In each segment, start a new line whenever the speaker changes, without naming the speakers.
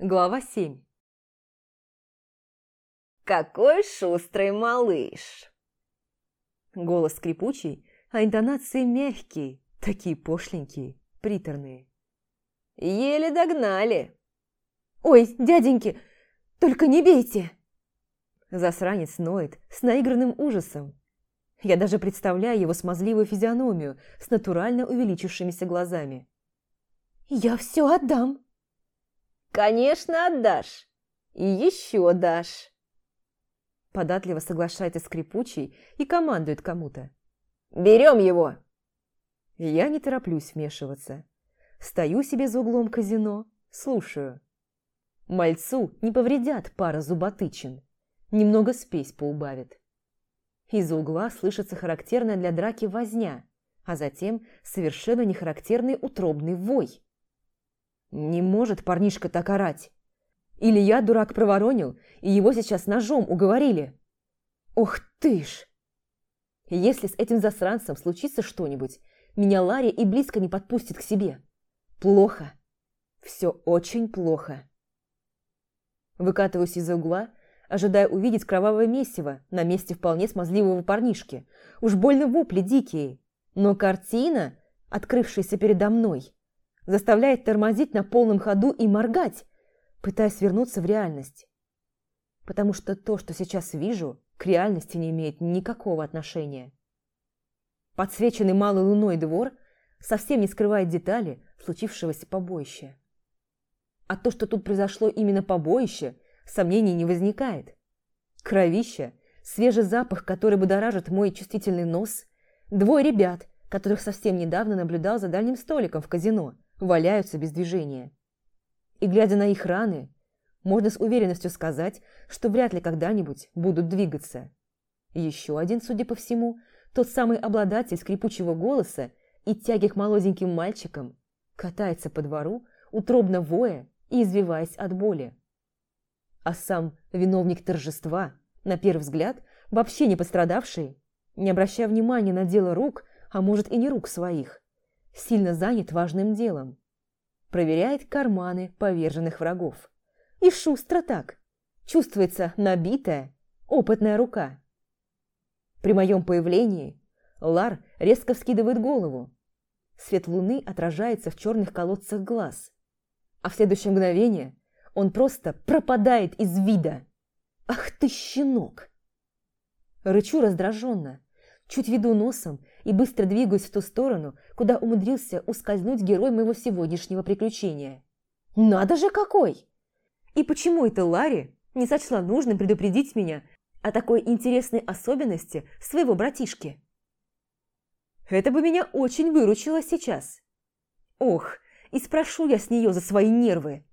Глава 7
«Какой шустрый малыш!»
Голос скрипучий, а интонации мягкие, такие пошленькие, приторные.
«Еле догнали!»
«Ой, дяденьки, только не бейте!» Засранец ноет с наигранным ужасом. Я даже представляю его смазливую физиономию с натурально увеличившимися глазами. «Я все отдам!»
«Конечно отдашь! И еще дашь!»
Податливо соглашается скрипучий и командует кому-то.
«Берем его!»
Я не тороплюсь вмешиваться. Стою себе за углом казино, слушаю. Мальцу не повредят пара зуботычин. Немного спесь поубавит. Из-за угла слышится характерная для драки возня, а затем совершенно нехарактерный утробный вой. Не может парнишка так орать. Или я, дурак, проворонил, и его сейчас ножом уговорили. Ох ты ж! Если с этим засранцем случится что-нибудь, меня Ларри и близко не подпустит к себе. Плохо. Все очень плохо. Выкатываюсь из-за угла, ожидая увидеть кровавое месиво на месте вполне смазливого парнишки. Уж больно вопли дикие. Но картина, открывшаяся передо мной, заставляет тормозить на полном ходу и моргать, пытаясь вернуться в реальность. Потому что то, что сейчас вижу, к реальности не имеет никакого отношения. Подсвеченный малой луной двор совсем не скрывает детали случившегося побоища. А то, что тут произошло именно побоище, сомнений не возникает. Кровища, свежий запах, который будоражит мой чувствительный нос, двое ребят, которых совсем недавно наблюдал за дальним столиком в казино – валяются без движения. И глядя на их раны, можно с уверенностью сказать, что вряд ли когда-нибудь будут двигаться. Еще один, судя по всему, тот самый обладатель скрипучего голоса и тяги к молоденьким мальчикам, катается по двору, утробно воя и извиваясь от боли. А сам виновник торжества, на первый взгляд, вообще не пострадавший, не обращая внимания на дело рук, а может и не рук своих, сильно занят важным делом. Проверяет карманы поверженных врагов. И шустро так. Чувствуется набитая, опытная рука. При моем появлении Лар резко вскидывает голову. Свет луны отражается в черных колодцах глаз. А в следующее мгновение он просто пропадает из вида. Ах ты, щенок! Рычу раздраженно, чуть веду носом и быстро двигаюсь в ту сторону, куда умудрился ускользнуть герой моего сегодняшнего приключения. Надо же какой! И почему это Ларри не сочла нужным предупредить меня о такой интересной особенности своего братишки? Это бы меня очень выручило сейчас. Ох, и спрошу я с нее за свои нервы.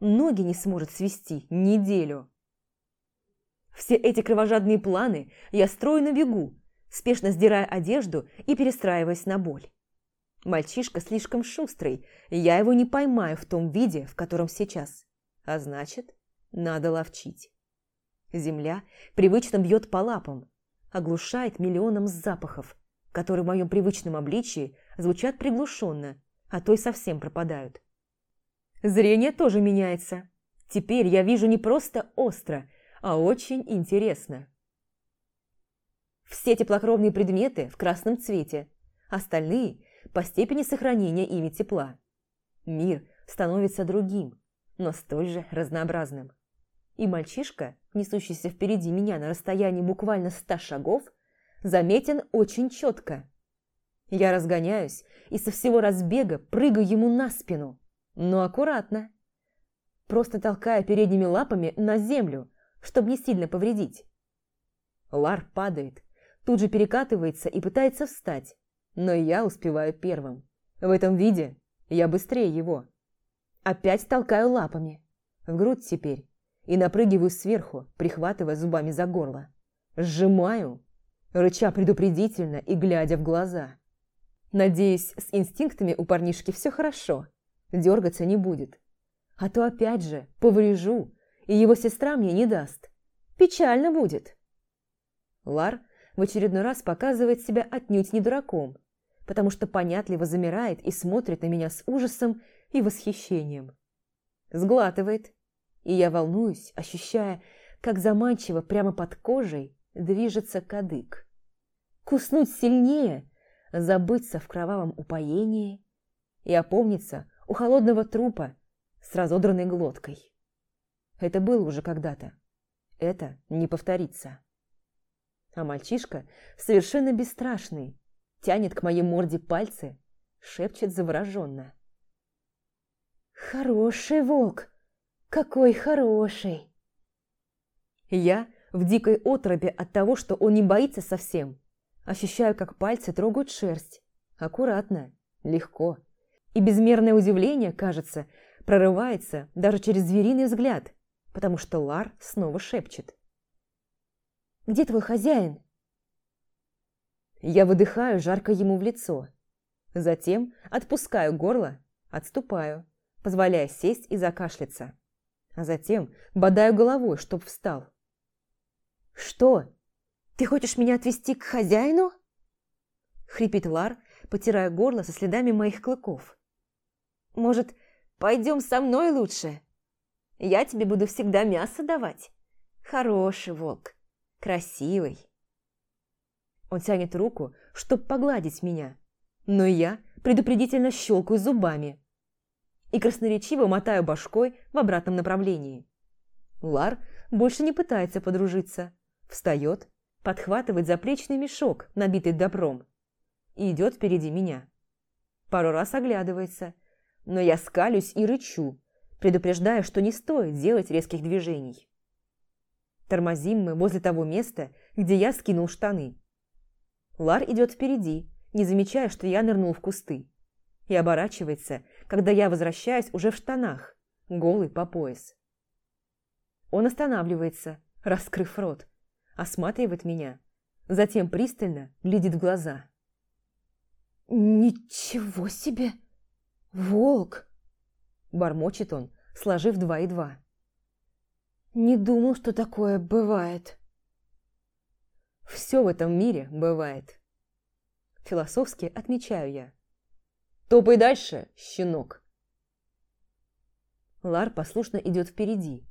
Ноги не сможет свести неделю. Все эти кровожадные планы я строю на бегу, спешно сдирая одежду и перестраиваясь на боль. Мальчишка слишком шустрый, я его не поймаю в том виде, в котором сейчас. А значит, надо ловчить. Земля привычно бьет по лапам, оглушает миллионом запахов, которые в моем привычном обличии звучат приглушенно, а то и совсем пропадают. Зрение тоже меняется. Теперь я вижу не просто остро, а очень интересно. Все теплокровные предметы в красном цвете, остальные – по степени сохранения ими тепла. Мир становится другим, но столь же разнообразным. И мальчишка, несущийся впереди меня на расстоянии буквально ста шагов, заметен очень четко. Я разгоняюсь и со всего разбега прыгаю ему на спину, но аккуратно. Просто толкая передними лапами на землю, чтобы не сильно повредить. Лар падает, тут же перекатывается и пытается встать, но я успеваю первым. В этом виде я быстрее его. Опять толкаю лапами. В грудь теперь. И напрыгиваю сверху, прихватывая зубами за горло. Сжимаю, рыча предупредительно и глядя в глаза. Надеюсь, с инстинктами у парнишки все хорошо. Дергаться не будет. А то опять же поврежу, и его сестра мне не даст. Печально будет. Лар в очередной раз показывает себя отнюдь не дураком, потому что понятливо замирает и смотрит на меня с ужасом и восхищением. Сглатывает, И я волнуюсь, ощущая, как заманчиво прямо под кожей движется кадык. Куснуть сильнее, забыться в кровавом упоении и опомниться у холодного трупа с разодранной глоткой. Это было уже когда-то. Это не повторится. А мальчишка, совершенно бесстрашный, тянет к моей морде пальцы, шепчет завороженно. «Хороший волк! Какой хороший!» Я в дикой отробе от того, что он не боится совсем. Ощущаю, как пальцы трогают шерсть. Аккуратно, легко. И безмерное удивление, кажется, прорывается даже через звериный взгляд, потому что Лар снова шепчет. «Где твой хозяин?» Я выдыхаю жарко ему в лицо. Затем отпускаю горло, отступаю, позволяя сесть и закашляться. А затем бодаю головой, чтоб встал. «Что? Ты хочешь меня отвезти к хозяину?» Хрипит Лар, потирая горло со следами моих клыков. «Может, пойдем со мной лучше? Я тебе буду всегда мясо давать. Хороший волк, красивый». Он тянет руку, чтобы погладить меня, но я предупредительно щелкаю зубами и красноречиво мотаю башкой в обратном направлении. Лар больше не пытается подружиться, встает, подхватывает заплечный мешок, набитый добром, и идет впереди меня. Пару раз оглядывается, но я скалюсь и рычу, предупреждая, что не стоит делать резких движений. Тормозим мы возле того места, где я скинул штаны. Лар идет впереди, не замечая, что я нырнул в кусты, и оборачивается, когда я возвращаюсь уже в штанах, голый по пояс. Он останавливается, раскрыв рот, осматривает меня, затем пристально глядит в глаза. «Ничего себе! Волк!» Бормочет он, сложив два и два. «Не думал, что такое бывает». «Все в этом мире бывает», Философски отмечаю я. «Топай дальше, щенок!» Лар послушно идет впереди,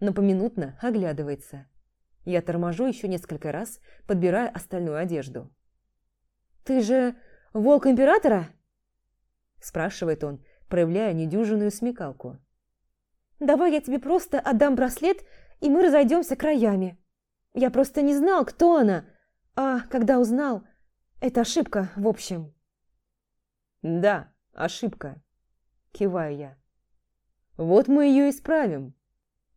но поминутно оглядывается. Я торможу еще несколько раз, подбирая остальную одежду. «Ты же волк императора?» спрашивает он, проявляя недюжинную смекалку. «Давай я тебе просто отдам браслет, и мы разойдемся краями. Я просто не знал, кто она, а когда узнал, это ошибка, в общем. Да, ошибка. Киваю я. Вот мы ее исправим.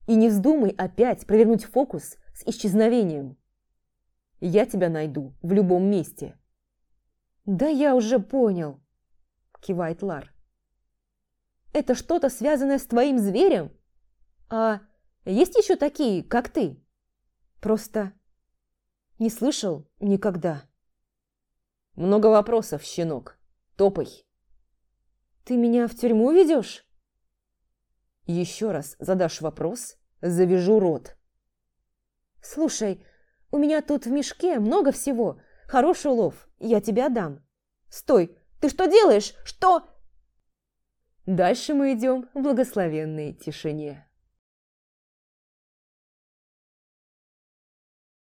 И не вздумай опять провернуть фокус с исчезновением. Я тебя найду в любом месте. Да я уже понял, кивает Лар. Это что-то связанное с твоим зверем? А есть еще такие, как ты? Просто не слышал никогда. Много вопросов, щенок. Топай. Ты меня в тюрьму ведешь? Еще раз задашь вопрос, завяжу рот. Слушай, у меня тут в мешке много всего. Хороший улов, я тебе отдам. Стой, ты что делаешь? Что? Дальше мы идем в благословенной тишине.